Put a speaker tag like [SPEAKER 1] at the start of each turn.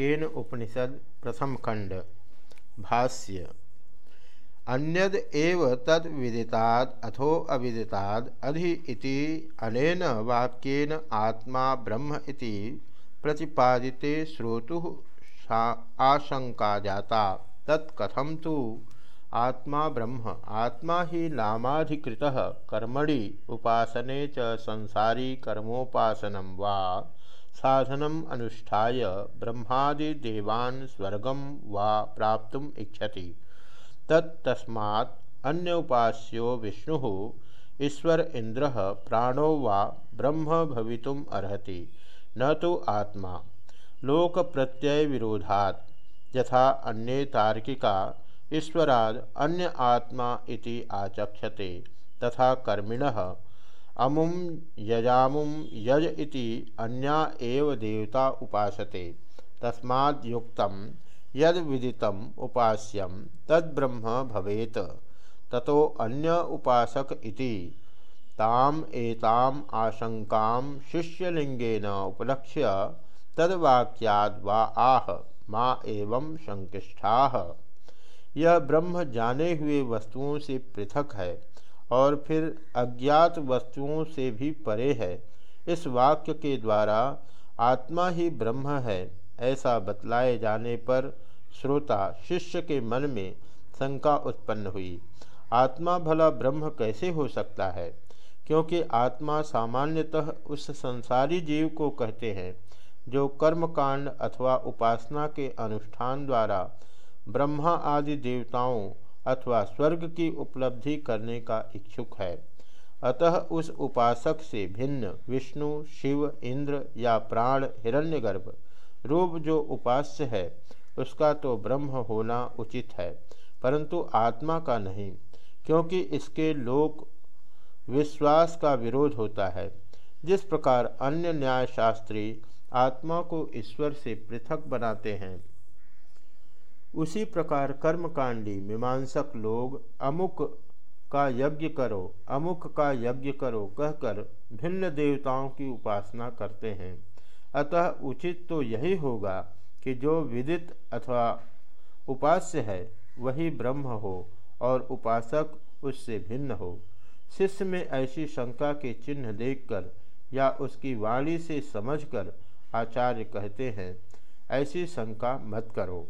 [SPEAKER 1] केन उपनिषद प्रथम खंड भाष्य। अन्यद एव तद विदिताद अथो अविदिताद अधि इति अनेन वाक्येन आत्मा ब्रह्म इति प्रतिपादिते श्रोतु आशंका जाता। तत्कथम तो आत्मा ब्रह्म, आत्मा ही नामाधिकृत कर्मणि, उपासने च संसारी कर्मोपासनम वा साधनम अनुष्ठाय ब्रह्मादिदेवान् स्वर्गम वा प्राप्तुम इच्छति। तत्तस्मात् अन्य उपास्यो विष्णु, ईश्वर इंद्र प्राणो वा ब्रह्म भवितुम अर्हति। न तो आत्मा। लोक प्रत्यय विरोधात यथा अन्य तार्किका ईश्वराद अन्य आत्मा इति आचक्षते, तथा कर्मिणः अमुम यजामुम यज इति अन्या एव देवता उपासते। तस्माद्युक्तम यद विदितम उपास्यम तद्ब्रह्म भवेत। ततो अन्य उपासक इति। ताम एताम आशंकाम शिष्यलिंगेन उपलक्ष्य, तद्वाक्याद वा आह, माँ एवं संकिष्ठा। यह ब्रह्म जाने हुए वस्तुओं से पृथक है और फिर अज्ञात वस्तुओं से भी परे है। इस वाक्य के द्वारा आत्मा ही ब्रह्म है, ऐसा बतलाए जाने पर श्रोता, शिष्य के मन में शंका उत्पन्न हुई। आत्मा भला ब्रह्म कैसे हो सकता है? क्योंकि आत्मा सामान्यतः उस संसारी जीव को कहते हैं, जो कर्मकांड अथवा उपासना के अनुष्ठान द्वारा ब्रह्मा आदि देवताओं अथवा स्वर्ग की उपलब्धि करने का इच्छुक है। अतः उस उपासक से भिन्न विष्णु, शिव, इंद्र या प्राण, हिरण्यगर्भ रूप जो उपास्य है, उसका तो ब्रह्म होना उचित है, परंतु आत्मा का नहीं, क्योंकि इसके लोक विश्वास का विरोध होता है। जिस प्रकार अन्य न्यायशास्त्री आत्मा को ईश्वर से पृथक बनाते हैं उसी प्रकार कर्मकांडी, मीमांसक लोग अमुक का यज्ञ करो, अमुक का यज्ञ करो कहकर भिन्न देवताओं की उपासना करते हैं। अतः उचित तो यही होगा कि जो विदित अथवा उपास्य है, वही ब्रह्म हो और उपासक उससे भिन्न हो। शिष्य में ऐसी शंका के चिन्ह देखकर या उसकी वाणी से समझकर आचार्य कहते हैं, ऐसी शंका मत करो।